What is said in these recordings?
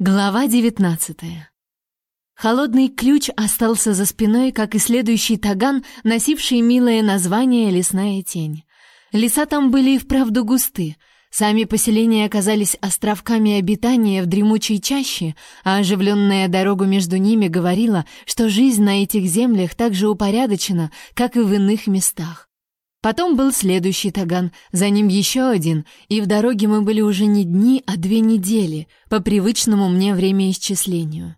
Глава девятнадцатая. Холодный ключ остался за спиной, как и следующий таган, носивший милое название «Лесная тень». Леса там были и вправду густы. Сами поселения оказались островками обитания в дремучей чаще, а оживленная дорога между ними говорила, что жизнь на этих землях так же упорядочена, как и в иных местах. Потом был следующий таган, за ним еще один, и в дороге мы были уже не дни, а две недели, по привычному мне времяисчислению.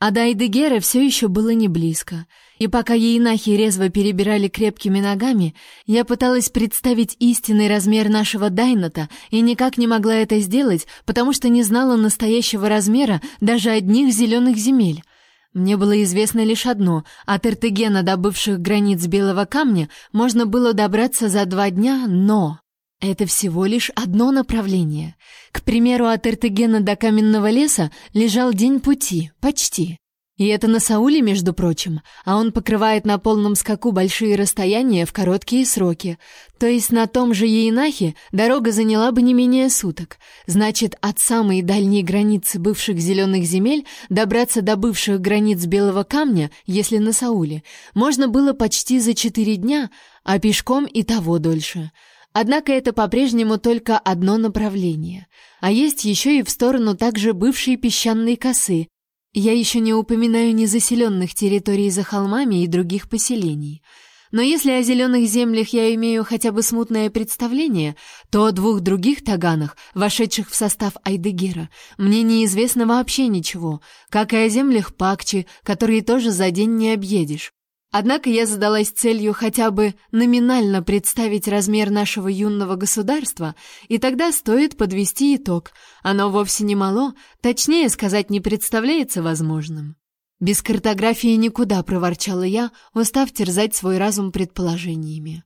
А до Айдегера все еще было не близко, и пока ейнахи резво перебирали крепкими ногами, я пыталась представить истинный размер нашего Дайната и никак не могла это сделать, потому что не знала настоящего размера даже одних зеленых земель — мне было известно лишь одно: от Эртегена до бывших границ Белого камня можно было добраться за два дня, но это всего лишь одно направление. К примеру, от Эртегена до Каменного леса лежал день пути, почти. И это на Сауле, между прочим, а он покрывает на полном скаку большие расстояния в короткие сроки. То есть на том же Ейнахе дорога заняла бы не менее суток. Значит, от самой дальней границы бывших зеленых земель добраться до бывших границ Белого камня, если на Сауле, можно было почти за четыре дня, а пешком и того дольше. Однако это по-прежнему только одно направление. А есть еще и в сторону также бывшей песчаной косы, я еще не упоминаю незаселенных территорий за холмами и других поселений. Но если о зеленых землях я имею хотя бы смутное представление, то о двух других таганах, вошедших в состав Айдегира, мне неизвестно вообще ничего, как и о землях Пакчи, которые тоже за день не объедешь. Однако я задалась целью хотя бы номинально представить размер нашего юного государства, и тогда стоит подвести итог. Оно вовсе не мало, точнее сказать, не представляется возможным. Без картографии никуда, проворчала я, устав терзать свой разум предположениями.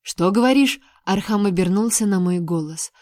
Что говоришь? Архам обернулся на мой голос.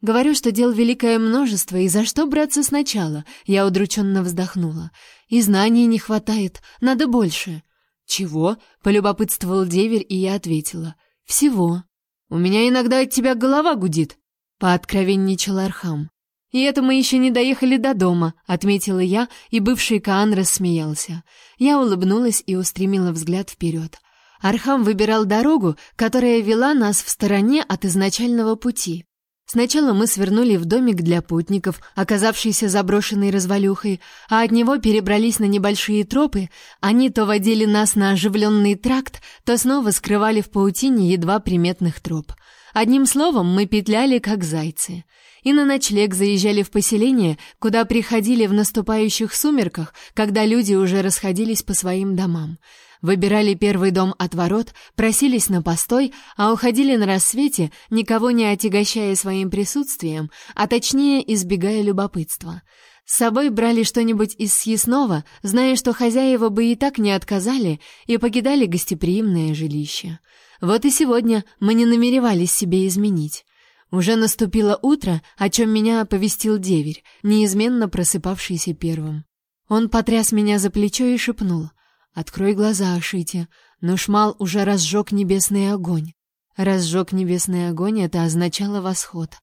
Говорю, что дел великое множество, и за что браться сначала? Я удрученно вздохнула. И знаний не хватает, надо больше. «Чего?» — полюбопытствовал деверь, и я ответила. «Всего. У меня иногда от тебя голова гудит», — пооткровенничал Архам. «И это мы еще не доехали до дома», — отметила я, и бывший Каан рассмеялся. Я улыбнулась и устремила взгляд вперед. Архам выбирал дорогу, которая вела нас в стороне от изначального пути. Сначала мы свернули в домик для путников, оказавшийся заброшенной развалюхой, а от него перебрались на небольшие тропы. Они то водили нас на оживленный тракт, то снова скрывали в паутине едва приметных троп. Одним словом, мы петляли как зайцы. И на ночлег заезжали в поселение, куда приходили в наступающих сумерках, когда люди уже расходились по своим домам выбирали первый дом от ворот, просились на постой, а уходили на рассвете, никого не отягощая своим присутствием, а точнее избегая любопытства. С собой брали что-нибудь из съестного, зная, что хозяева бы и так не отказали, и покидали гостеприимное жилище. Вот и сегодня мы не намеревались себе изменить. Уже наступило утро, о чем меня оповестил деверь, неизменно просыпавшийся первым. Он потряс меня за плечо и шепнул: Открой глаза, Ашите. Но Шмал уже разжег небесный огонь. Разжег небесный огонь — это означало восход.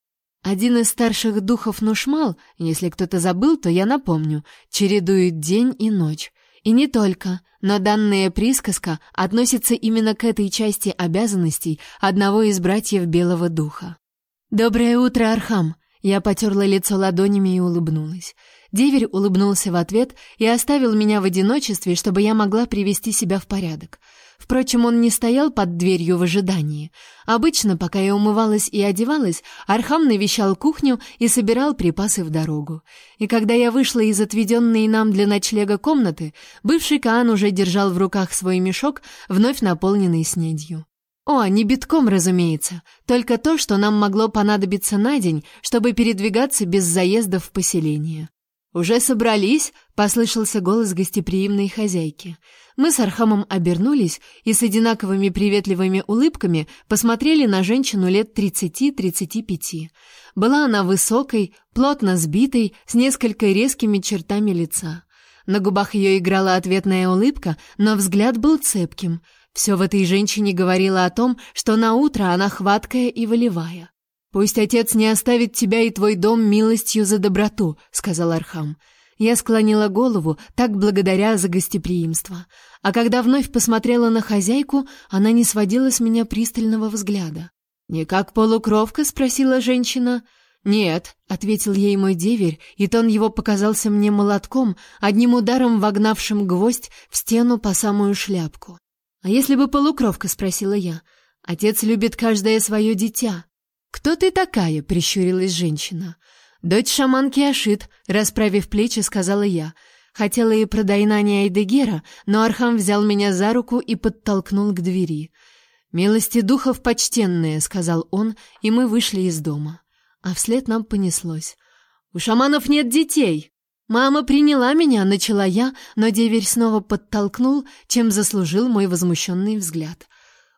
Один из старших духов Нушмал, если кто-то забыл, то я напомню, чередует день и ночь. И не только, но данная присказка относится именно к этой части обязанностей одного из братьев Белого Духа. «Доброе утро, Архам!» Я потерла лицо ладонями и улыбнулась. Деверь улыбнулся в ответ и оставил меня в одиночестве, чтобы я могла привести себя в порядок. Впрочем, он не стоял под дверью в ожидании. Обычно, пока я умывалась и одевалась, Архам навещал кухню и собирал припасы в дорогу. И когда я вышла из отведенной нам для ночлега комнаты, бывший Каан уже держал в руках свой мешок, вновь наполненный снедью. О, не битком, разумеется, только то, что нам могло понадобиться на день, чтобы передвигаться без заездов в поселение. «Уже собрались?» — послышался голос гостеприимной хозяйки. Мы с Архамом обернулись и с одинаковыми приветливыми улыбками посмотрели на женщину лет тридцати-тридцати пяти. Была она высокой, плотно сбитой, с несколько резкими чертами лица. На губах ее играла ответная улыбка, но взгляд был цепким. Все в этой женщине говорило о том, что натура она хваткая и волевая. «Пусть отец не оставит тебя и твой дом милостью за доброту», — сказал Архам. Я склонила голову, так благодаря за гостеприимство. А когда вновь посмотрела на хозяйку, она не сводила с меня пристального взгляда. «Не как полукровка?» — спросила женщина. «Нет», — ответил ей мой деверь, и тон его показался мне молотком, одним ударом вогнавшим гвоздь в стену по самую шляпку. «А если бы полукровка?» — спросила я. «Отец любит каждое свое дитя». «Кто ты такая?» — прищурилась женщина. «Дочь шаманки Ашит», — расправив плечи, сказала я. Хотела и про Дайнани Айдегера, но Архам взял меня за руку и подтолкнул к двери. «Милости духов почтенные», — сказал он, и мы вышли из дома а вслед нам понеслось. «У шаманов нет детей!» «Мама приняла меня», — начала я, но деверь снова подтолкнул, чем заслужил мой возмущенный взгляд.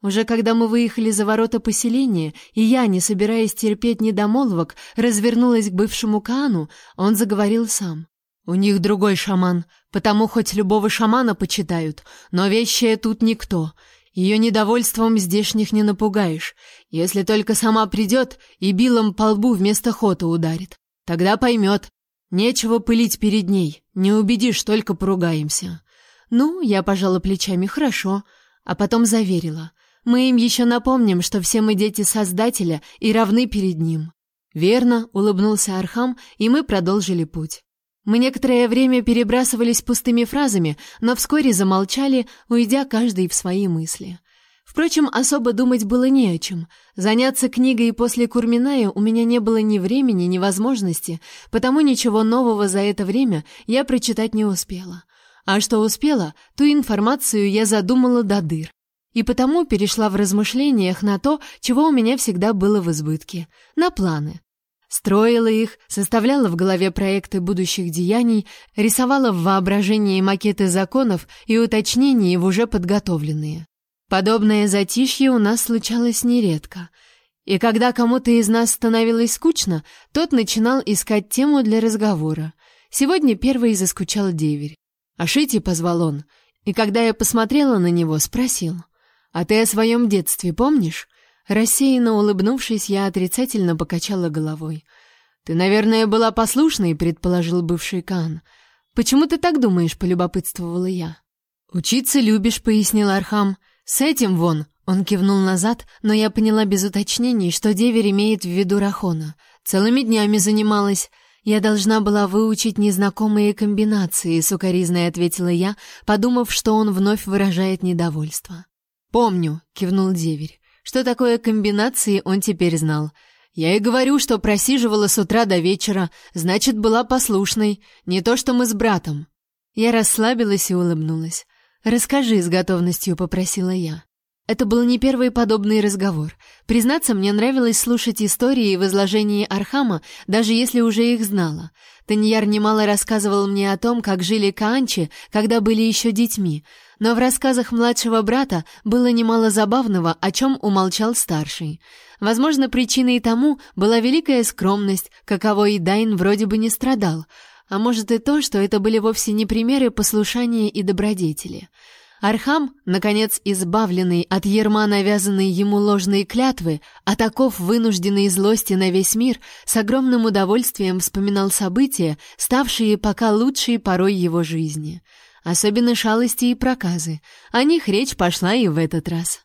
Уже когда мы выехали за ворота поселения, и я, не собираясь терпеть недомолвок, развернулась к бывшему Каану, он заговорил сам. «У них другой шаман, потому хоть любого шамана почитают, но вещая тут никто. Ее недовольством здешних не напугаешь, если только сама придет и билом по лбу вместо хота ударит. Тогда поймет. Нечего пылить перед ней, не убедишь, только поругаемся. Ну, я пожала плечами, хорошо, а потом заверила. Мы им еще напомним, что все мы дети Создателя и равны перед ним. Верно, улыбнулся Архам, и мы продолжили путь. Мы некоторое время перебрасывались пустыми фразами, но вскоре замолчали, уйдя каждый в свои мысли. Впрочем, особо думать было не о чем. Заняться книгой после Курминая у меня не было ни времени, ни возможности, потому ничего нового за это время я прочитать не успела. А что успела, ту информацию я задумала до дыр. И потому перешла в размышлениях на то, чего у меня всегда было в избытке, на планы. Строила их, составляла в голове проекты будущих деяний, рисовала в воображении макеты законов и уточнения в уже подготовленные. Подобное затишье у нас случалось нередко. И когда кому-то из нас становилось скучно, тот начинал искать тему для разговора. Сегодня первый заскучал деверь. «Ашити», — позвал он, и когда я посмотрела на него, спросил, «А ты о своем детстве помнишь?» Рассеянно улыбнувшись, я отрицательно покачала головой. «Ты, наверное, была послушной», — предположил бывший Каан. «Почему ты так думаешь?» — полюбопытствовала я. «Учиться любишь», — пояснил Архам. «С этим вон», — он кивнул назад, но я поняла без уточнений, что деверь имеет в виду Рахона. Целыми днями занималась. Я должна была выучить незнакомые комбинации, с укоризной ответила я, подумав, что он вновь выражает недовольство. «Помню», — кивнул деверь. Что такое комбинации, он теперь знал. Я и говорю, что просиживала с утра до вечера, значит, была послушной, не то что мы с братом. Я расслабилась и улыбнулась. «Расскажи», — с готовностью попросила я. Это был не первый подобный разговор. Признаться, мне нравилось слушать истории в изложении Архама, даже если уже их знала. Таньяр немало рассказывал мне о том, как жили Каанчи, когда были еще детьми, но в рассказах младшего брата было немало забавного, о чем умолчал старший. Возможно, причиной тому была великая скромность, каковой и Дайн вроде бы не страдал, а может и то, что это были вовсе не примеры послушания и добродетели. Архам, наконец избавленный от ярма навязанной ему ложной клятвы, от оков вынужденной злости на весь мир, с огромным удовольствием вспоминал события, ставшие пока лучшей порой его жизни. Особенно шалости и проказы. О них речь пошла и в этот раз.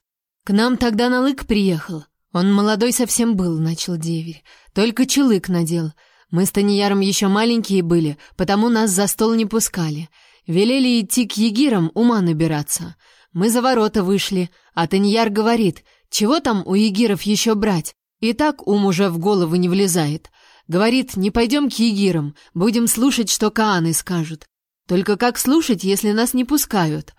«К нам тогда Налык приехал. Он молодой совсем был», — начал деверь. «Только челык надел. Мы с Таньяром еще маленькие были, потому нас за стол не пускали». Велели идти к егирам ума набираться. Мы за ворота вышли, а Таньяр говорит, чего там у егиров еще брать? И так ум уже в голову не влезает. Говорит, не пойдем к егирам, будем слушать, что кааны скажут. Только как слушать, если нас не пускают?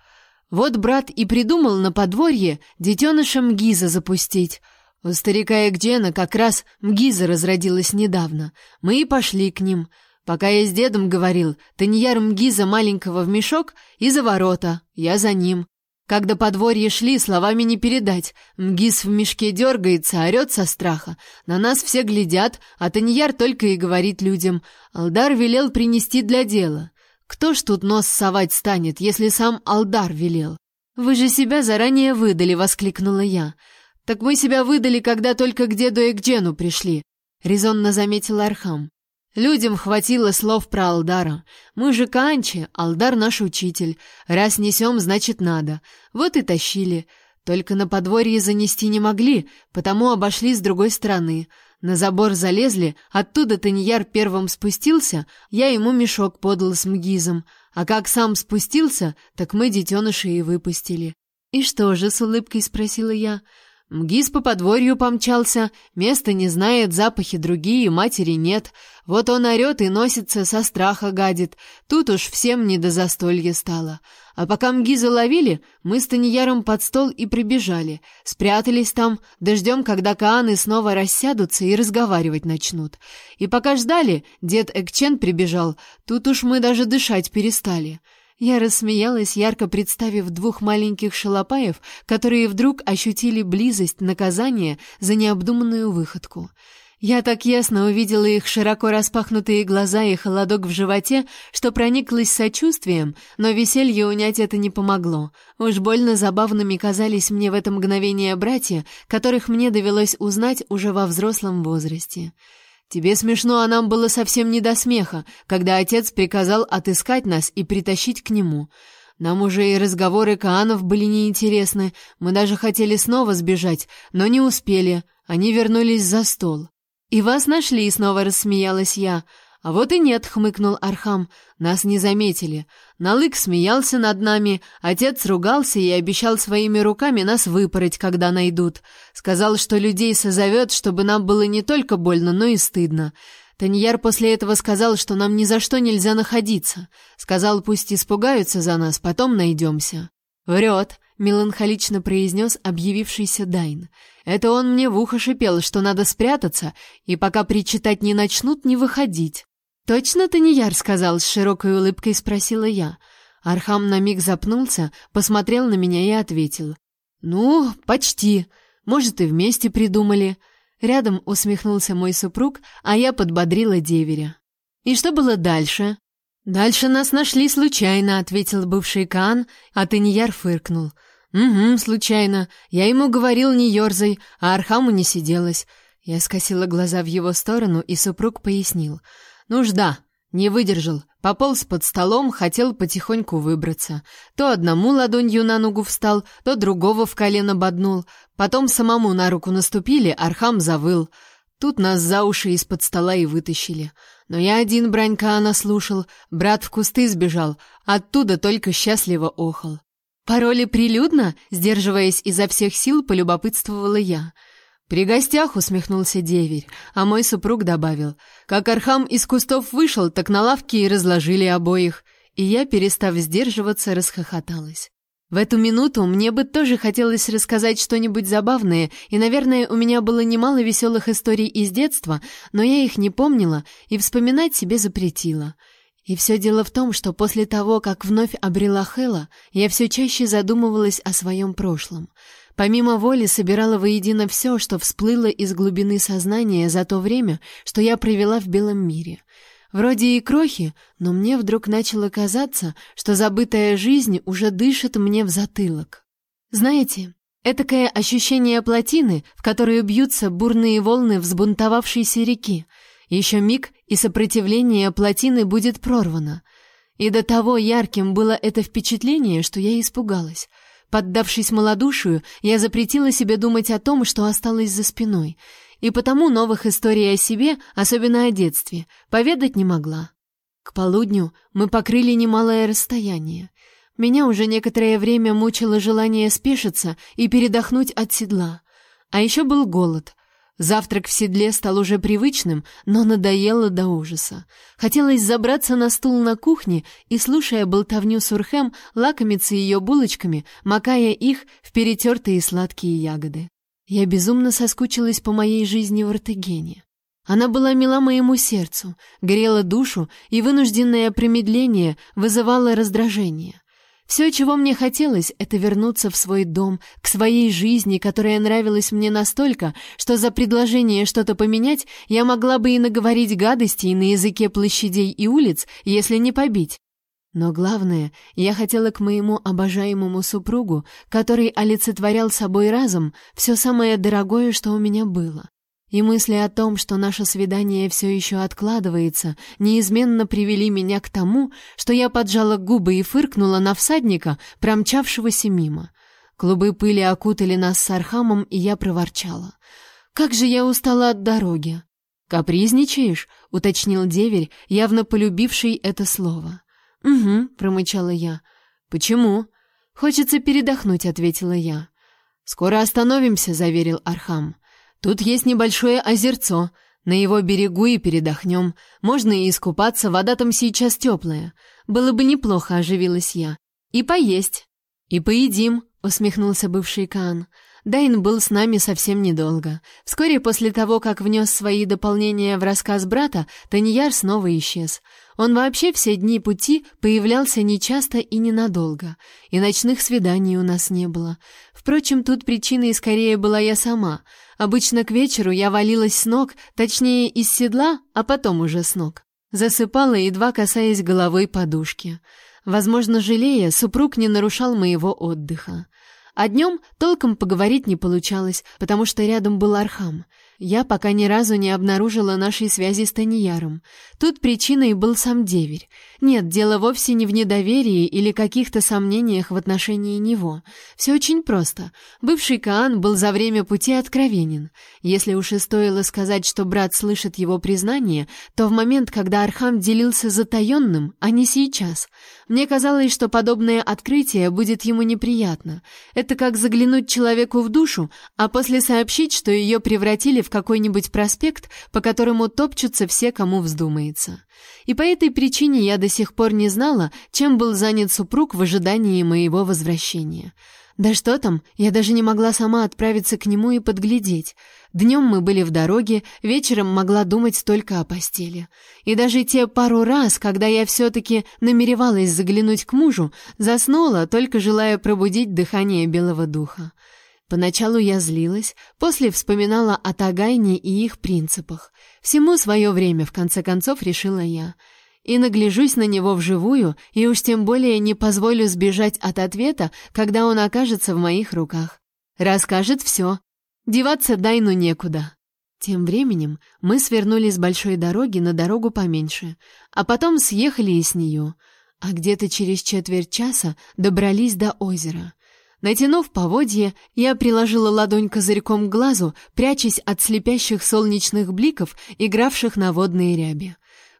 Вот брат и придумал на подворье детеныша Мгиза запустить. У старика Экджена как раз Мгиза разродилась недавно. Мы и пошли к ним. Пока я с дедом говорил, Таньяр Мгиза маленького в мешок и за ворота, я за ним. Когда по подворью шли, словами не передать. Мгиз в мешке дергается, орет со страха. На нас все глядят, а Таньяр только и говорит людям. Алдар велел принести для дела. Кто ж тут нос совать станет, если сам Алдар велел? Вы же себя заранее выдали, воскликнула я. Так мы себя выдали, когда только к деду и к Джену пришли, резонно заметил Архам. Людям хватило слов про Алдара. Мы же канчи, Алдар наш учитель. Раз несем, значит надо. Вот и тащили. Только на подворье занести не могли, потому обошли с другой стороны. На забор залезли, оттуда Таньяр первым спустился, я ему мешок подал с мгизом, а как сам спустился, так мы детеныша и выпустили. «И что же?» — с улыбкой спросила я. Мгиз по подворью помчался, место не знает, запахи другие, матери нет. Вот он орет и носится, со страха гадит. Тут уж всем не до застолья стало. А пока Мгиза ловили, мы с Таньяром под стол и прибежали. Спрятались там, дождем, когда Кааны снова рассядутся и разговаривать начнут. И пока ждали, дед Экчен прибежал. Тут уж мы даже дышать перестали. Я рассмеялась, ярко представив двух маленьких шалопаев, которые вдруг ощутили близость наказания за необдуманную выходку. Я так ясно увидела их широко распахнутые глаза и холодок в животе, что прониклась сочувствием, но веселье унять это не помогло. Уж больно забавными казались мне в это мгновение братья, которых мне довелось узнать уже во взрослом возрасте. Тебе смешно, а нам было совсем не до смеха, когда отец приказал отыскать нас и притащить к нему. Нам уже и разговоры Каанов были неинтересны. Мы даже хотели снова сбежать, но не успели. Они вернулись за стол. И вас нашли, снова рассмеялась я. А вот и нет, хмыкнул Архам. Нас не заметили. Налык смеялся над нами, отец ругался и обещал своими руками нас выпороть, когда найдут. Сказал, что людей созовет, чтобы нам было не только больно, но и стыдно. Таньяр после этого сказал, что нам ни за что нельзя находиться. Сказал, пусть испугаются за нас, потом найдемся. «Врет», — меланхолично произнес объявившийся Дайн. «Это он мне в ухо шипел, что надо спрятаться, и пока причитать не начнут, не выходить». «Точно Таньяр сказал?» — с широкой улыбкой спросила я. Архам на миг запнулся, посмотрел на меня и ответил. «Ну, почти. Может, и вместе придумали». Рядом усмехнулся мой супруг, а я подбодрила деверя. «И что было дальше?» «Дальше нас нашли случайно», — ответил бывший Каан, а Таньяр фыркнул. «Угу, случайно. Я ему говорил, не ерзай, а Архаму не сиделось». Я скосила глаза в его сторону, и супруг пояснил — Нужда. Не выдержал. Пополз под столом, хотел потихоньку выбраться. То одному ладонью на ногу встал, то другого в колено боднул. Потом самому на руку наступили, Архам завыл. Тут нас за уши из-под стола и вытащили. Но я один брань Каана слушал, брат в кусты сбежал, оттуда только счастливо охал. Пороли прилюдно, сдерживаясь изо всех сил, полюбопытствовала я — «При гостях», — усмехнулся деверь, а мой супруг добавил, «как Архам из кустов вышел, так на лавке и разложили обоих». И я, перестав сдерживаться, расхохоталась. В эту минуту мне бы тоже хотелось рассказать что-нибудь забавное, и, наверное, у меня было немало веселых историй из детства, но я их не помнила и вспоминать себе запретила. И все дело в том, что после того, как вновь обрела Хэла, я все чаще задумывалась о своем прошлом — Помимо воли собирала воедино все, что всплыло из глубины сознания за то время, что я провела в белом мире. Вроде и крохи, но мне вдруг начало казаться, что забытая жизнь уже дышит мне в затылок. Знаете, этакое ощущение плотины, в которую бьются бурные волны взбунтовавшейся реки. Еще миг, и сопротивление плотины будет прорвано. И до того ярким было это впечатление, что я испугалась — Поддавшись малодушию, я запретила себе думать о том, что осталось за спиной, и потому новых историй о себе, особенно о детстве, поведать не могла. К полудню мы покрыли немалое расстояние. Меня уже некоторое время мучило желание спешиться и передохнуть от седла. А еще был голод — Завтрак в седле стал уже привычным, но надоело до ужаса. Хотелось забраться на стул на кухне и, слушая болтовню Сурхем, лакомиться ее булочками, макая их в перетертые сладкие ягоды. Я безумно соскучилась по моей жизни в Артегене. Она была мила моему сердцу, грела душу, и вынужденное промедление вызывало раздражение. Все, чего мне хотелось, это вернуться в свой дом, к своей жизни, которая нравилась мне настолько, что за предложение что-то поменять я могла бы и наговорить гадостей на языке площадей и улиц, если не побить. Но главное, я хотела к моему обожаемому супругу, который олицетворял собой разом все самое дорогое, что у меня было. И мысли о том, что наше свидание все еще откладывается, неизменно привели меня к тому, что я поджала губы и фыркнула на всадника, промчавшегося мимо. Клубы пыли окутали нас с Архамом, и я проворчала. «Как же я устала от дороги!» «Капризничаешь?» — уточнил деверь, явно полюбивший это слово. «Угу», — промычала я. «Почему?» «Хочется передохнуть», — ответила я. «Скоро остановимся», — заверил Архам. «Тут есть небольшое озерцо. На его берегу и передохнем. Можно и искупаться, вода там сейчас теплая. Было бы неплохо», — оживилась я. «И поесть». «И поедим», — усмехнулся бывший Каан. Дайн был с нами совсем недолго. Вскоре после того, как внес свои дополнения в рассказ брата, Таньяр снова исчез. Он вообще все дни пути появлялся нечасто и ненадолго, и ночных свиданий у нас не было. Впрочем, тут причиной скорее была я сама. Обычно к вечеру я валилась с ног, точнее, из седла, а потом уже с ног. Засыпала, едва касаясь головой подушки. Возможно, жалея, супруг не нарушал моего отдыха. А днем толком поговорить не получалось, потому что рядом был Архам. Я пока ни разу не обнаружила нашей связи с Таньяром. Тут причиной был сам деверь. Нет, дело вовсе не в недоверии или каких-то сомнениях в отношении него. Все очень просто. Бывший Каан был за время пути откровенен. Если уж и стоило сказать, что брат слышит его признание, то в момент, когда Архам делился затаенным, а не сейчас. Мне казалось, что подобное открытие будет ему неприятно. Это как заглянуть человеку в душу, а после сообщить, что ее превратили в какой-нибудь проспект, по которому топчутся все, кому вздумается. И по этой причине я до сих пор не знала, чем был занят супруг в ожидании моего возвращения. Да что там, я даже не могла сама отправиться к нему и подглядеть. Днем мы были в дороге, вечером могла думать только о постели. И даже те пару раз, когда я все-таки намеревалась заглянуть к мужу, заснула, только желая пробудить дыхание белого духа. Поначалу я злилась, после вспоминала о Тагайне и их принципах. Всему свое время, в конце концов, решила я. И нагляжусь на него вживую, и уж тем более не позволю сбежать от ответа, когда он окажется в моих руках. Расскажет все. Деваться Дайну некуда. Тем временем мы свернули с большой дороги на дорогу поменьше, а потом съехали и с нее, а где-то через четверть часа добрались до озера — Натянув поводье, я приложила ладонь козырьком к глазу, прячась от слепящих солнечных бликов, игравших на водной ряби.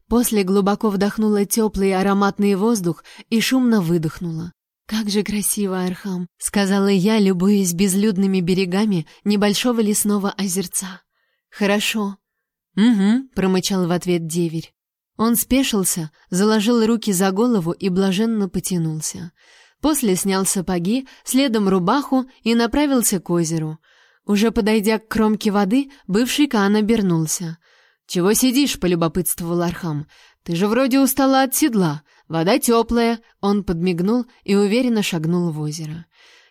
После глубоко вдохнула теплый ароматный воздух и шумно выдохнула. «Как же красиво, Архам!» — сказала я, любуясь безлюдными берегами небольшого лесного озерца. «Хорошо». «Угу», — промычал в ответ деверь. Он спешился, заложил руки за голову и блаженно потянулся. После снял сапоги, следом рубаху и направился к озеру. Уже подойдя к кромке воды, бывший Каан обернулся. «Чего сидишь?» — полюбопытствовал Архам. «Ты же вроде устала от седла. Вода теплая». Он подмигнул и уверенно шагнул в озеро.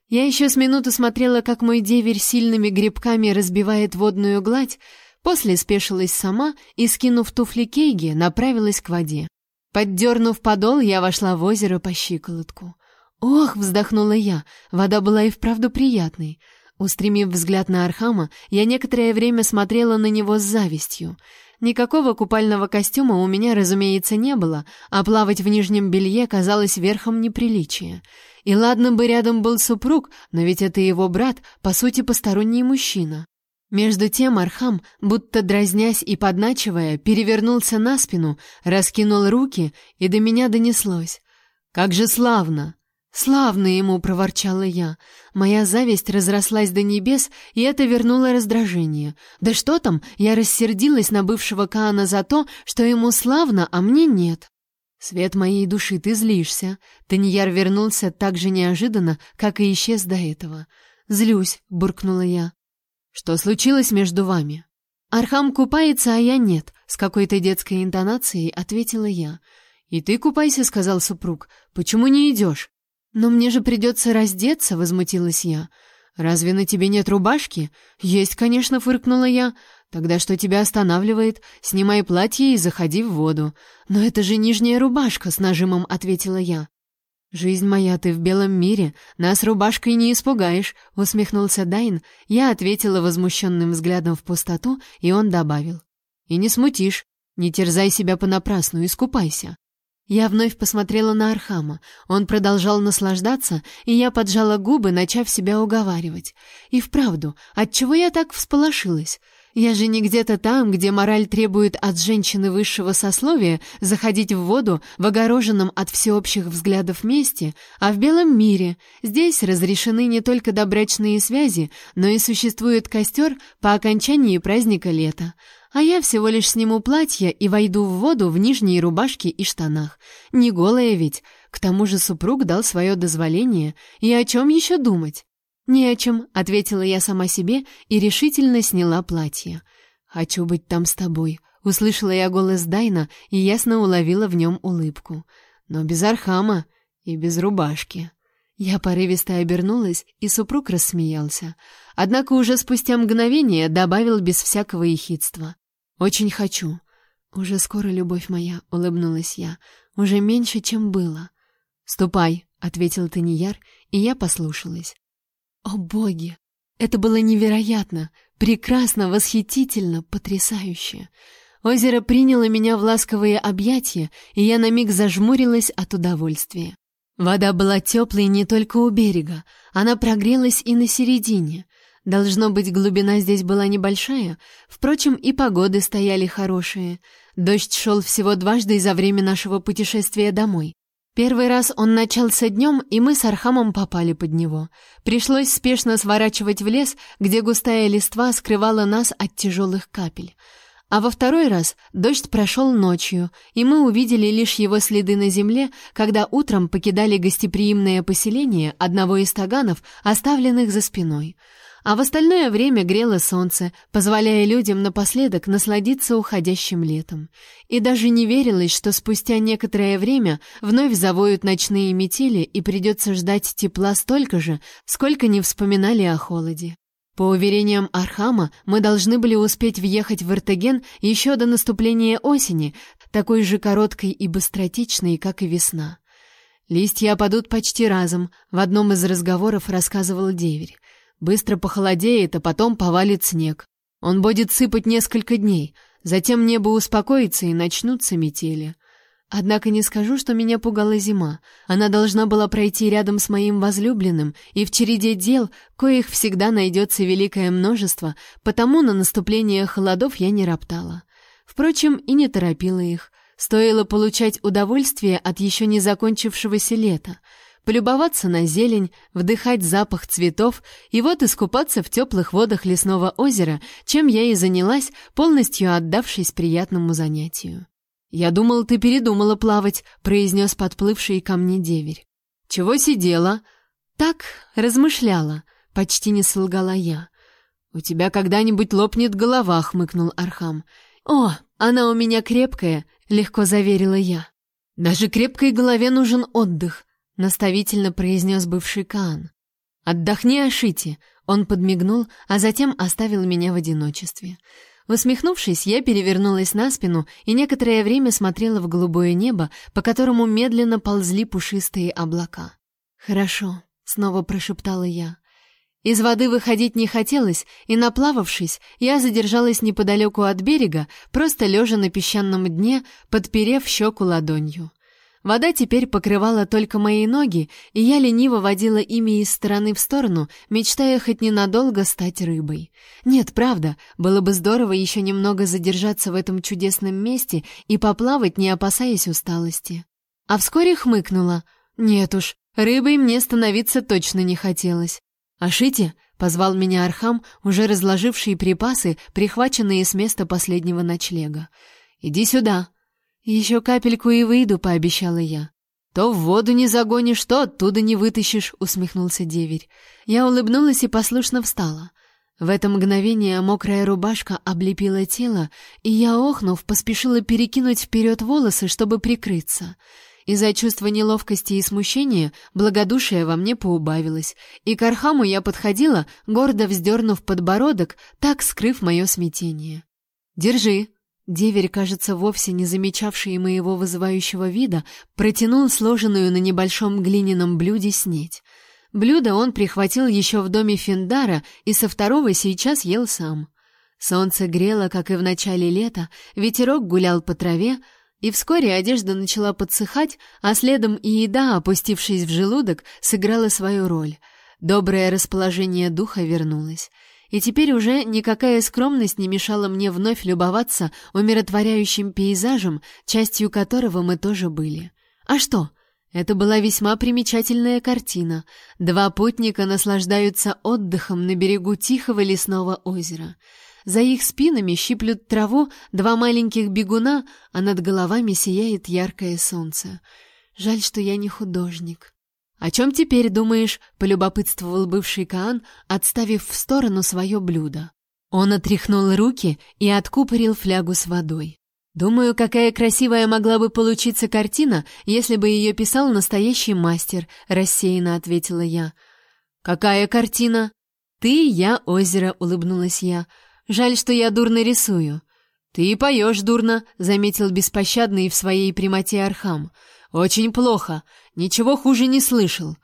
Я еще с минуту смотрела, как мой деверь сильными грибками разбивает водную гладь, после спешилась сама и, скинув туфли Кейги, направилась к воде. Поддернув подол, я вошла в озеро по щиколотку. «Ох!» — вздохнула я. Вода была и вправду приятной. Устремив взгляд на Архама, я некоторое время смотрела на него с завистью. Никакого купального костюма у меня, разумеется, не было, а плавать в нижнем белье казалось верхом неприличия. И ладно бы рядом был супруг, но ведь это его брат, по сути, посторонний мужчина. Между тем Архам, будто дразнясь и подначивая, перевернулся на спину, раскинул руки, и до меня донеслось. «Как же славно!» «Славно ему!» — проворчала я. Моя зависть разрослась до небес, и это вернуло раздражение. Да что там, я рассердилась на бывшего Каана за то, что ему славно, а мне нет. «Свет моей души, ты злишься!» Таньяр вернулся так же неожиданно, как и исчез до этого. «Злюсь!» — буркнула я. «Что случилось между вами?» «Архам купается, а я нет», — с какой-то детской интонацией ответила я. «И ты купайся», — сказал супруг. «Почему не идешь?» «Но мне же придется раздеться», — возмутилась я. «Разве на тебе нет рубашки?» «Есть, конечно», — фыркнула я. «Тогда что тебя останавливает? Снимай платье и заходи в воду». «Но это же нижняя рубашка», — с нажимом ответила я. «Жизнь моя, ты в белом мире, нас рубашкой не испугаешь», — усмехнулся Дайн. Я ответила возмущенным взглядом в пустоту, и он добавил. «И не смутишь, не терзай себя понапрасну, искупайся». Я вновь посмотрела на Архама. Он продолжал наслаждаться, и я поджала губы, начав себя уговаривать. И вправду, отчего я так всполошилась? Я же не где-то там, где мораль требует от женщины высшего сословия заходить в воду в огороженном от всеобщих взглядов месте, а в белом мире. Здесь разрешены не только добрачные связи, но и существует костер по окончании праздника лета. А я всего лишь сниму платье и войду в воду в нижней рубашке и штанах. Не голая ведь. К тому же супруг дал свое дозволение. И о чем еще думать? «Не о чем», — ответила я сама себе и решительно сняла платье. «Хочу быть там с тобой», — услышала я голос Дайна и ясно уловила в нем улыбку. «Но без Архама и без рубашки». Я порывисто обернулась, и супруг рассмеялся. Однако уже спустя мгновение добавил без всякого ехидства. «Очень хочу». «Уже скоро, любовь моя», — улыбнулась я. «Уже меньше, чем было». «Ступай», — ответил Таньяр, и я послушалась. О боги! Это было невероятно, прекрасно, восхитительно, потрясающе. Озеро приняло меня в ласковые объятия, и я на миг зажмурилась от удовольствия. Вода была теплой не только у берега, она прогрелась и на середине. Должно быть, глубина здесь была небольшая, впрочем, и погоды стояли хорошие. Дождь шел всего дважды за время нашего путешествия домой. Первый раз он начался днем, и мы с Архамом попали под него. Пришлось спешно сворачивать в лес, где густая листва скрывала нас от тяжелых капель. А во второй раз дождь прошел ночью, и мы увидели лишь его следы на земле, когда утром покидали гостеприимное поселение одного из таганов, оставленных за спиной — а в остальное время грело солнце, позволяя людям напоследок насладиться уходящим летом. И даже не верилось, что спустя некоторое время вновь завоют ночные метели и придется ждать тепла столько же, сколько не вспоминали о холоде. По уверениям Архама, мы должны были успеть въехать в Иртеген еще до наступления осени, такой же короткой и быстротечной, как и весна. Листья опадут почти разом, в одном из разговоров рассказывал деверь. Быстро похолодеет, а потом повалит снег. Он будет сыпать несколько дней, затем небо успокоится и начнутся метели. Однако не скажу, что меня пугала зима. Она должна была пройти рядом с моим возлюбленным, и в череде дел, коих всегда найдется великое множество, потому на наступление холодов я не роптала. Впрочем, и не торопила их. Стоило получать удовольствие от еще не закончившегося лета — полюбоваться на зелень, вдыхать запах цветов и вот искупаться в теплых водах лесного озера, чем я и занялась, полностью отдавшись приятному занятию. «Я думал, ты передумала плавать», — произнес подплывший ко мне деверь. «Чего сидела?» «Так, размышляла», — почти не солгала я. «У тебя когда-нибудь лопнет голова», — хмыкнул Архам. «О, она у меня крепкая», — легко заверила я. «Даже крепкой голове нужен отдых», — наставительно произнес бывший Каан. «Отдохни, Ашити!» — он подмигнул, а затем оставил меня в одиночестве. Усмехнувшись, я перевернулась на спину и некоторое время смотрела в голубое небо, по которому медленно ползли пушистые облака. «Хорошо», — снова прошептала я. Из воды выходить не хотелось, и, наплававшись, я задержалась неподалеку от берега, просто лежа на песчаном дне, подперев щеку ладонью. Вода теперь покрывала только мои ноги, и я лениво водила ими из стороны в сторону, мечтая хоть ненадолго стать рыбой. Нет, правда, было бы здорово еще немного задержаться в этом чудесном месте и поплавать, не опасаясь усталости. А вскоре хмыкнула. Нет уж, рыбой мне становиться точно не хотелось. «Ашите!» — позвал меня Архам, уже разложивший припасы, прихваченные с места последнего ночлега. «Иди сюда!» «Еще капельку и выйду», — пообещала я. «То в воду не загонишь, то оттуда не вытащишь», — усмехнулся деверь. Я улыбнулась и послушно встала. В это мгновение мокрая рубашка облепила тело, и я, охнув, поспешила перекинуть вперед волосы, чтобы прикрыться. Из-за чувства неловкости и смущения благодушие во мне поубавилось, и к Архаму я подходила, гордо вздернув подбородок, так скрыв мое смятение. «Держи», Деверь, кажется, вовсе не замечавший моего вызывающего вида, протянул сложенную на небольшом глиняном блюде снеть. Блюдо он прихватил еще в доме Финдара и со второго сейчас ел сам. Солнце грело, как и в начале лета, ветерок гулял по траве, и вскоре одежда начала подсыхать, а следом и еда, опустившись в желудок, сыграла свою роль. Доброе расположение духа вернулось и теперь уже никакая скромность не мешала мне вновь любоваться умиротворяющим пейзажем, частью которого мы тоже были. А что? Это была весьма примечательная картина. Два путника наслаждаются отдыхом на берегу тихого лесного озера. За их спинами щиплют траву два маленьких бегуна, а над головами сияет яркое солнце. Жаль, что я не художник. «О чем теперь думаешь?» — полюбопытствовал бывший Каан, отставив в сторону свое блюдо. Он отряхнул руки и откупорил флягу с водой. «Думаю, какая красивая могла бы получиться картина, если бы ее писал настоящий мастер», — рассеянно ответила я. «Какая картина?» «Ты, я, озеро», — улыбнулась я. «Жаль, что я дурно рисую». «Ты и поешь дурно», — заметил беспощадный в своей прямоте Архам. «Очень плохо. Ничего хуже не слышал».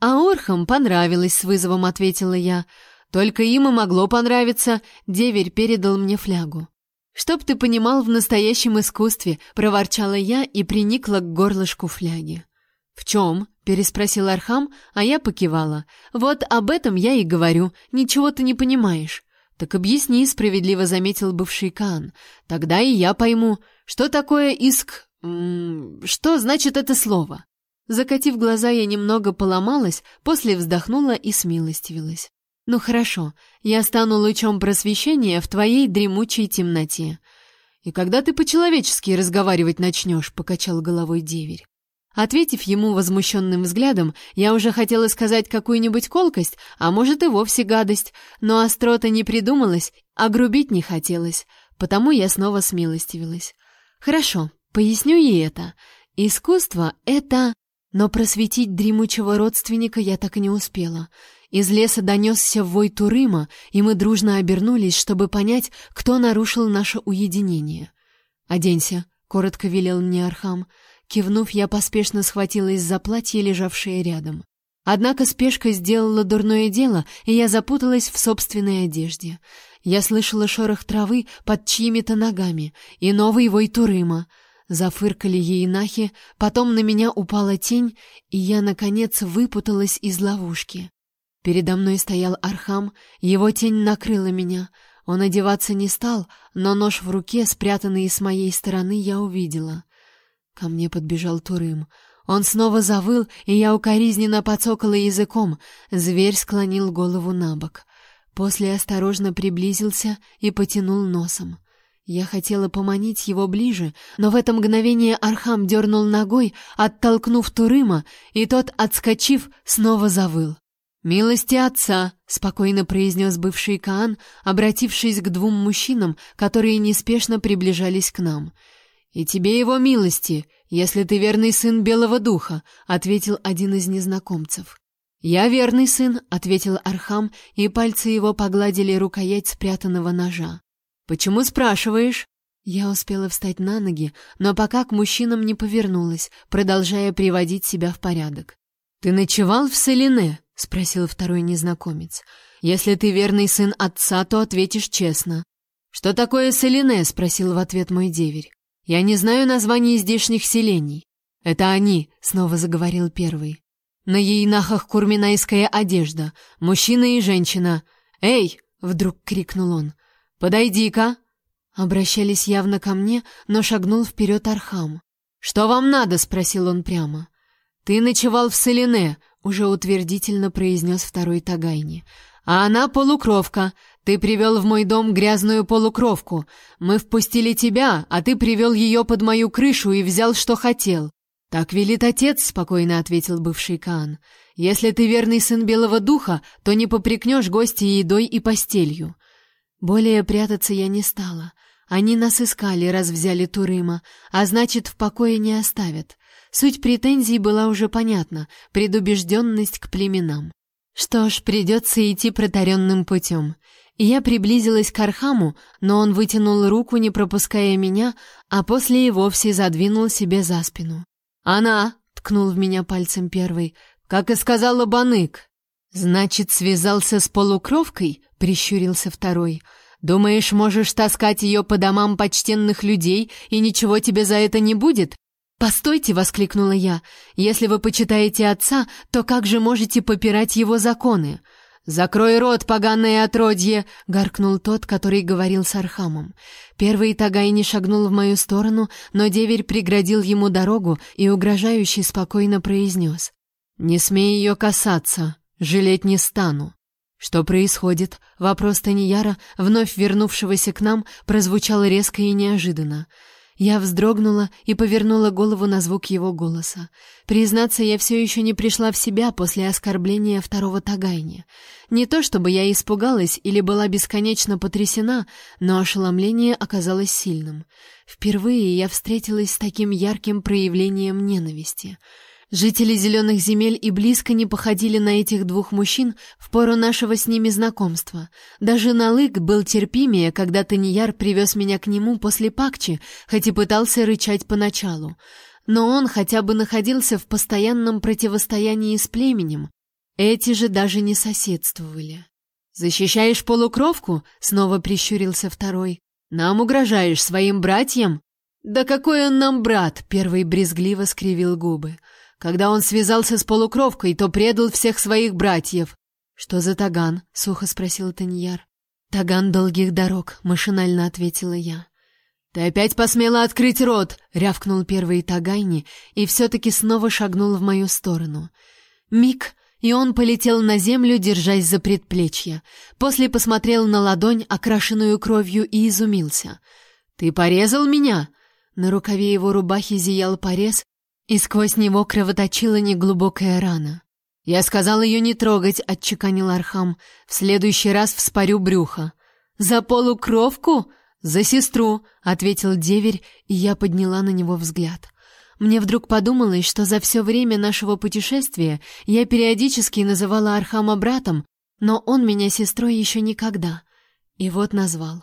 «А орхам понравилось», — с вызовом ответила я. «Только им и могло понравиться», — деверь передал мне флягу. «Чтоб ты понимал в настоящем искусстве», — проворчала я и приникла к горлышку фляги. «В чем?» — переспросил Архам, а я покивала. «Вот об этом я и говорю. Ничего ты не понимаешь». «Так объясни», — справедливо заметил бывший Каан. «Тогда и я пойму, что такое иск что значит это слово? Закатив глаза, я немного поломалась, после вздохнула и смилостивилась. Ну хорошо, я стану лучом просвещения в твоей дремучей темноте. И когда ты по-человечески разговаривать начнешь, покачал головой деверь. Ответив ему возмущенным взглядом, я уже хотела сказать какую-нибудь колкость, а может и вовсе гадость, но острота не придумалась, а грубить не хотелось, потому я снова смилостивилась. Хорошо, Поясню и это. Искусство — это... Но просветить дремучего родственника я так и не успела. Из леса донесся вой Турыма, и мы дружно обернулись, чтобы понять, кто нарушил наше уединение. «Оденься», — коротко велел мне Архам. Кивнув, я поспешно схватилась за платье, лежавшее рядом. Однако спешка сделала дурное дело, и я запуталась в собственной одежде. Я слышала шорох травы под чьими-то ногами и новый вой Турыма — Зафыркали ейнахи, потом на меня упала тень, и я, наконец, выпуталась из ловушки. Передо мной стоял Архам, его тень накрыла меня. Он одеваться не стал, но нож в руке, спрятанный с моей стороны, я увидела. Ко мне подбежал Турым. Он снова завыл, и я укоризненно поцокала языком. Зверь склонил голову набок. После осторожно приблизился и потянул носом. Я хотела поманить его ближе, но в это мгновение Архам дернул ногой, оттолкнув Турыма, и тот, отскочив, снова завыл. «Милости отца!» — спокойно произнес бывший Каан, обратившись к двум мужчинам, которые неспешно приближались к нам. «И тебе его милости, если ты верный сын Белого Духа», — ответил один из незнакомцев. «Я верный сын», — ответил Архам, и пальцы его погладили рукоять спрятанного ножа. «Почему спрашиваешь?» Я успела встать на ноги, но пока к мужчинам не повернулась, продолжая приводить себя в порядок. «Ты ночевал в Селине?» — спросил второй незнакомец. «Если ты верный сын отца, то ответишь честно». «Что такое Селине?» — спросил в ответ мой деверь. «Я не знаю названий здешних селений». «Это они», — снова заговорил первый. «На ейнахах курминайская одежда, мужчина и женщина. Эй!» — вдруг крикнул он. «Подойди-ка!» Обращались явно ко мне, но шагнул вперед Архам. «Что вам надо?» — спросил он прямо. «Ты ночевал в Селине», — уже утвердительно произнес второй Тагайни. «А она полукровка. Ты привел в мой дом грязную полукровку. Мы впустили тебя, а ты привел ее под мою крышу и взял, что хотел». «Так велит отец», — спокойно ответил бывший Каан. «Если ты верный сын Белого Духа, то не попрекнешь гостя едой и постелью». Более прятаться я не стала. Они нас искали, раз взяли Турыма, а значит, в покое не оставят. Суть претензий была уже понятна — предубежденность к племенам. Что ж, придется идти протаренным путем. Я приблизилась к Архаму, но он вытянул руку, не пропуская меня, а после и вовсе задвинул себе за спину. «Она!» — ткнул в меня пальцем первый. «Как и сказала Банык!» «Значит, связался с полукровкой?» — прищурился второй. «Думаешь, можешь таскать ее по домам почтенных людей, и ничего тебе за это не будет?» «Постойте!» — воскликнула я. «Если вы почитаете отца, то как же можете попирать его законы?» «Закрой рот, поганое отродье!» — гаркнул тот, который говорил с Архамом. Первый Тагай не шагнул в мою сторону, но деверь преградил ему дорогу и угрожающе спокойно произнес. «Не смей ее касаться, жалеть не стану». «Что происходит?» — вопрос Таньяра, вновь вернувшегося к нам, прозвучал резко и неожиданно. Я вздрогнула и повернула голову на звук его голоса. Признаться, я все еще не пришла в себя после оскорбления второго Тагайни. Не то чтобы я испугалась или была бесконечно потрясена, но ошеломление оказалось сильным. Впервые я встретилась с таким ярким проявлением ненависти — Жители зеленых земель и близко не походили на этих двух мужчин в пору нашего с ними знакомства. Даже Налык был терпимее, когда Таньяр привез меня к нему после Пакчи, хоть и пытался рычать поначалу. Но он хотя бы находился в постоянном противостоянии с племенем. Эти же даже не соседствовали. «Защищаешь полукровку?» — снова прищурился второй. «Нам угрожаешь своим братьям?» «Да какой он нам брат!» — первый брезгливо скривил губы. Когда он связался с полукровкой, то предал всех своих братьев. Что за таган? сухо спросил Таньяр. Таган долгих дорог, машинально ответила я. Ты опять посмела открыть рот, рявкнул первый Тагайни и все таки снова шагнул в мою сторону. Миг, и он полетел на землю, держась за предплечье. После посмотрел на ладонь, окрашенную кровью, и изумился. Ты порезал меня? На рукаве его рубахи зиял порез, и сквозь него кровоточила неглубокая рана. «Я сказал ее не трогать», — отчеканил Архам. «В следующий раз вспорю брюхо». «За полукровку?» «За сестру», — ответил деверь, и я подняла на него взгляд. Мне вдруг подумалось, что за все время нашего путешествия я периодически называла Архама братом, но он меня сестрой еще никогда. И вот назвал.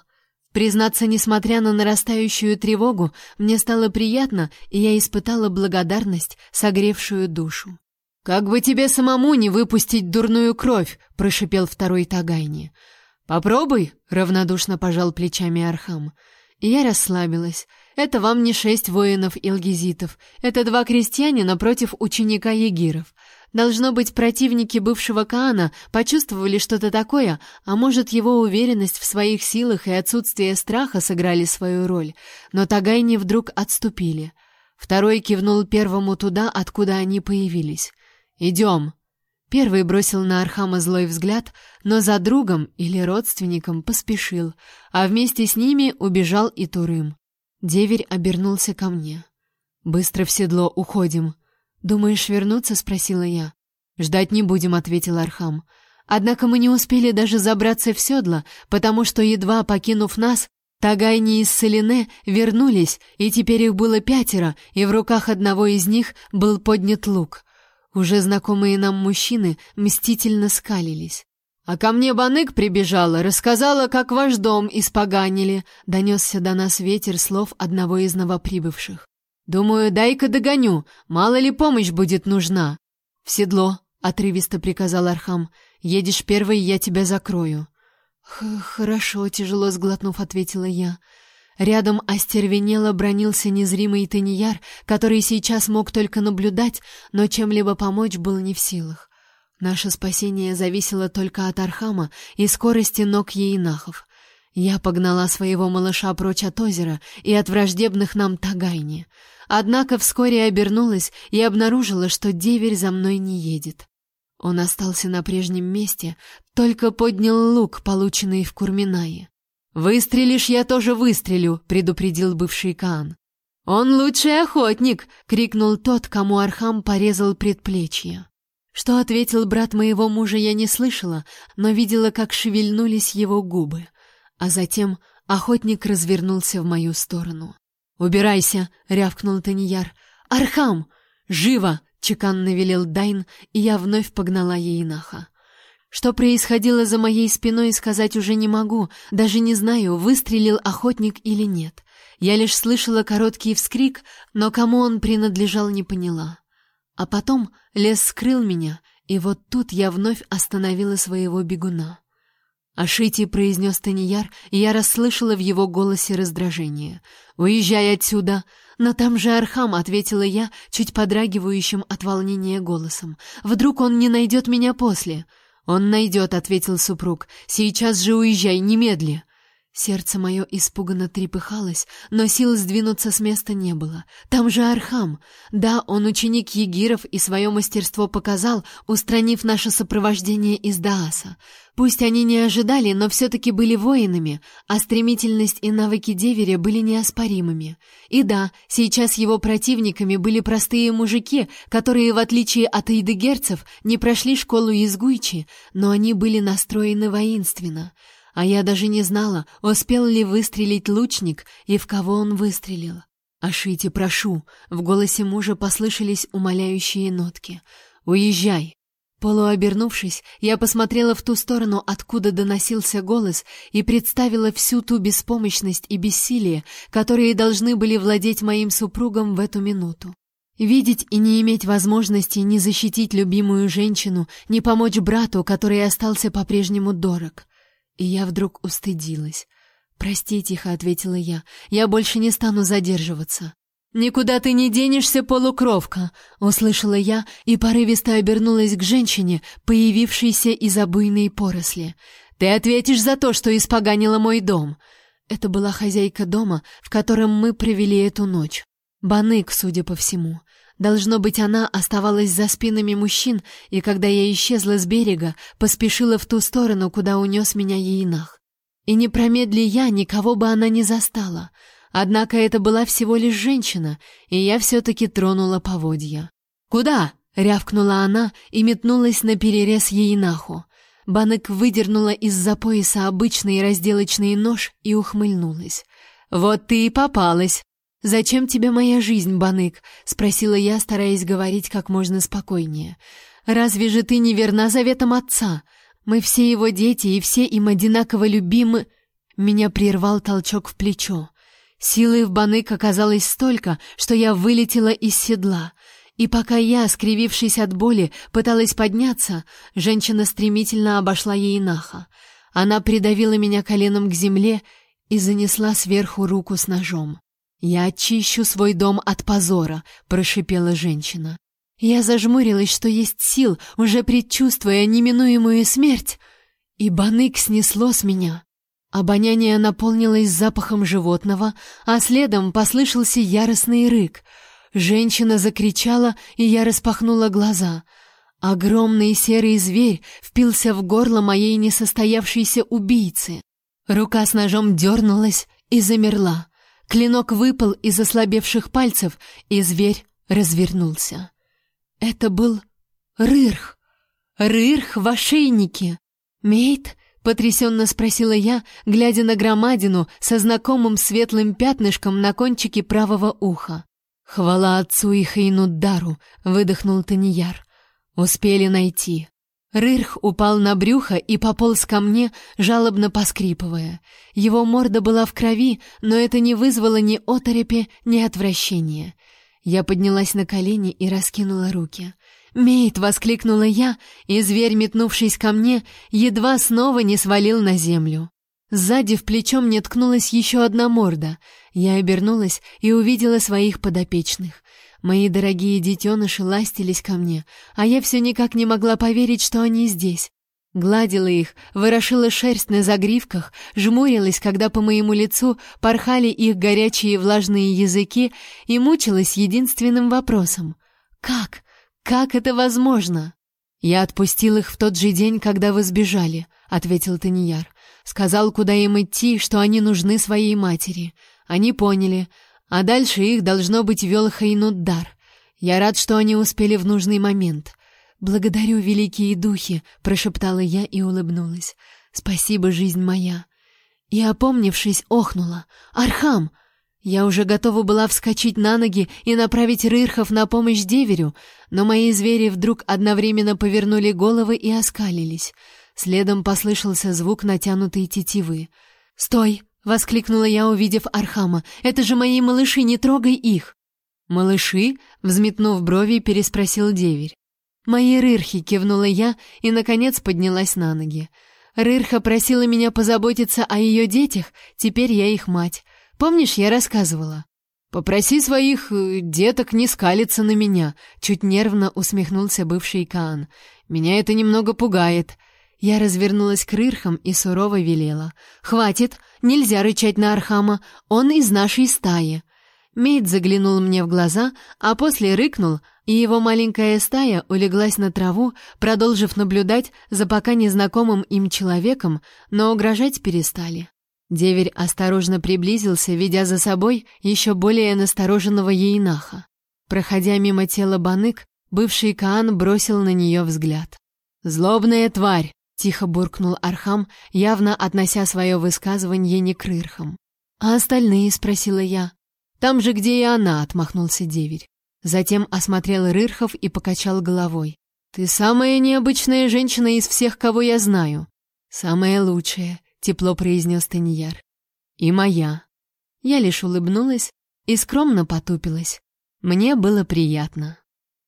Признаться, несмотря на нарастающую тревогу, мне стало приятно, и я испытала благодарность, согревшую душу. «Как бы тебе самому не выпустить дурную кровь!» — прошипел второй Тагайни. «Попробуй!» — равнодушно пожал плечами Архам. И я расслабилась. Это вам не шесть воинов-илгизитов. Это два крестьянина против ученика егиров. Должно быть, противники бывшего Каана почувствовали что-то такое, а может, его уверенность в своих силах и отсутствие страха сыграли свою роль. Но Тагайни вдруг отступили. Второй кивнул первому туда, откуда они появились. «Идем!» Первый бросил на Архама злой взгляд, но за другом или родственником поспешил, а вместе с ними убежал и Турым. Деверь обернулся ко мне. «Быстро в седло уходим!» «Думаешь вернуться?» — спросила я. «Ждать не будем», — ответил Архам. Однако мы не успели даже забраться в седло, потому что, едва покинув нас, Тагайни и Селине вернулись, и теперь их было пятеро, и в руках одного из них был поднят лук. Уже знакомые нам мужчины мстительно скалились. «А ко мне Банык прибежала, рассказала, как ваш дом испоганили», — донесся до нас ветер слова одного из новоприбывших. Думаю, дай-ка догоню, мало ли помощь будет нужна. В седло, отрывисто приказал Архам. Едешь первый, я тебя закрою. Х хорошо, тяжело сглотнув, ответила я. Рядом остервенело бронился незримый Таньяр, который сейчас мог только наблюдать, но чем-либо помочь был не в силах. Наше спасение зависело только от Архама и скорости ног Ейнахов. Я погнала своего малыша прочь от озера и от враждебных нам тагайни. Однако вскоре обернулась и обнаружила, что деверь за мной не едет. Он остался на прежнем месте, только поднял лук, полученный в Курминае. «Выстрелишь, я тоже выстрелю», — предупредил бывший Каан. «Он лучший охотник!» — крикнул тот, кому Архам порезал предплечье. Что ответил брат моего мужа, я не слышала, но видела, как шевельнулись его губы. А затем охотник развернулся в мою сторону. «Убирайся!» — рявкнул Таньяр. «Архам! Живо!» — чеканно велел Дайн, и я вновь погнала Ейнаха. Что происходило за моей спиной, сказать уже не могу, даже не знаю, выстрелил охотник или нет. Я лишь слышала короткий вскрик, но кому он принадлежал, не поняла. А потом лес скрыл меня, и вот тут я вновь остановила своего бегуна. «Ашити», — произнес Таньяр, и я расслышала в его голосе раздражение. «Уезжай отсюда!» «Но там же Архам», — ответила я, чуть подрагивающим от волнения голосом. «Вдруг он не найдет меня после?» «Он найдет», — ответил супруг. «Сейчас же уезжай, немедли». Сердце мое испуганно трепыхалось, но сил сдвинуться с места не было. Там же Архам. Да, он ученик Егиров и свое мастерство показал, устранив наше сопровождение из Дааса. Пусть они не ожидали, но все-таки были воинами, а стремительность и навыки деверя были неоспоримыми. И да, сейчас его противниками были простые мужики, которые, в отличие от идегерцев, не прошли школу изгуйчи, но они были настроены воинственно. А я даже не знала, успел ли выстрелить лучник и в кого он выстрелил. «Ашите, прошу!» — в голосе мужа послышались умоляющие нотки. «Уезжай!» Полуобернувшись, я посмотрела в ту сторону, откуда доносился голос, и представила всю ту беспомощность и бессилие, которые должны были владеть моим супругом в эту минуту. Видеть и не иметь возможности ни защитить любимую женщину, ни помочь брату, который остался по-прежнему дорог. И я вдруг устыдилась. «Прости», — тихо ответила я, — «я больше не стану задерживаться». «Никуда ты не денешься, полукровка!» — услышала я и порывисто обернулась к женщине, появившейся из обуйной поросли. «Ты ответишь за то, что испоганила мой дом!» Это была хозяйка дома, в котором мы провели эту ночь. Банык, судя по всему. Должно быть, она оставалась за спинами мужчин, и когда я исчезла с берега, поспешила в ту сторону, куда унес меня Ейнах. И не промедли я, никого бы она не застала. Однако это была всего лишь женщина, и я все-таки тронула поводья. «Куда?» — рявкнула она и метнулась на перерез Ейнаху. Банык выдернула из-за пояса обычный разделочный нож и ухмыльнулась. «Вот ты и попалась!» «Зачем тебе моя жизнь, Банык?» — спросила я, стараясь говорить как можно спокойнее. «Разве же ты не верна заветам отца? Мы все его дети, и все им одинаково любимы...» Меня прервал толчок в плечо. Силы в Банык оказалось столько, что я вылетела из седла. И пока я, скривившись от боли, пыталась подняться, женщина стремительно обошла ей наха. Она придавила меня коленом к земле и занесла сверху руку с ножом. «Я очищу свой дом от позора», — прошипела женщина. Я зажмурилась, что есть сил, уже предчувствуя неминуемую смерть, и банык снесло с меня. Обоняние наполнилось запахом животного, а следом послышался яростный рык. Женщина закричала, и я распахнула глаза. Огромный серый зверь впился в горло моей несостоявшейся убийцы. Рука с ножом дернулась и замерла. Клинок выпал из ослабевших пальцев, и зверь развернулся. Это был Рырх. Рырх в ошейнике. Мейт потрясенно спросила я, глядя на громадину со знакомым светлым пятнышком на кончике правого уха. «Хвала отцу и Хейнуддару!» — выдохнул Таньяр. «Успели найти». Рырх упал на брюхо и пополз ко мне, жалобно поскрипывая. Его морда была в крови, но это не вызвало ни оторопи, ни отвращения. Я поднялась на колени и раскинула руки. «Мейт!» — воскликнула я, и зверь, метнувшись ко мне, едва снова не свалил на землю. Сзади в плечо мне ткнулась еще одна морда. Я обернулась и увидела своих подопечных. Мои дорогие детеныши ластились ко мне, а я все никак не могла поверить, что они здесь. Гладила их, ворошила шерсть на загривках, жмурилась, когда по моему лицу порхали их горячие влажные языки, и мучилась единственным вопросом. «Как? Как это возможно?» «Я отпустил их в тот же день, когда вы сбежали», — ответил Таньяр. «Сказал, куда им идти, что они нужны своей матери. Они поняли, а дальше их, должно быть, вел Хайнуддар. Я рад, что они успели в нужный момент. «Благодарю, великие духи!» — прошептала я и улыбнулась. «Спасибо, жизнь моя!» И, опомнившись, охнула. «Архам!» Я уже готова была вскочить на ноги и направить рырхов на помощь деверю, но мои звери вдруг одновременно повернули головы и оскалились. Следом послышался звук натянутой тетивы. «Стой!» — воскликнула я, увидев Архама. «Это же мои малыши, не трогай их!» «Малыши?» — взметнув брови, переспросил деверь. «Мои рырхи!» — кивнула я и, наконец, поднялась на ноги. Рырха просила меня позаботиться о ее детях, теперь я их мать. Помнишь, я рассказывала? Попроси своих э, деток не скалиться на меня, чуть нервно усмехнулся бывший Каан. Меня это немного пугает. Я развернулась к Рырхам и сурово велела: "Хватит, нельзя рычать на Архама, он из нашей стаи". Мейд заглянул мне в глаза, а после рыкнул, и его маленькая стая улеглась на траву, продолжив наблюдать за пока незнакомым им человеком, но угрожать перестали. Деверь осторожно приблизился, ведя за собой еще более настороженного Ейнаха. Проходя мимо тела Банык, бывший Каан бросил на нее взгляд. «Злобная тварь!» — тихо буркнул Архам, явно относя свое высказывание не к Рырхам. «А остальные?» — спросила я. Там же, где и она, отмахнулся деверь. Затем осмотрел Рырхов и покачал головой. Ты самая необычная женщина из всех, кого я знаю. Самая лучшая, тепло произнес Таньяр. И моя. Я лишь улыбнулась и скромно потупилась. Мне было приятно.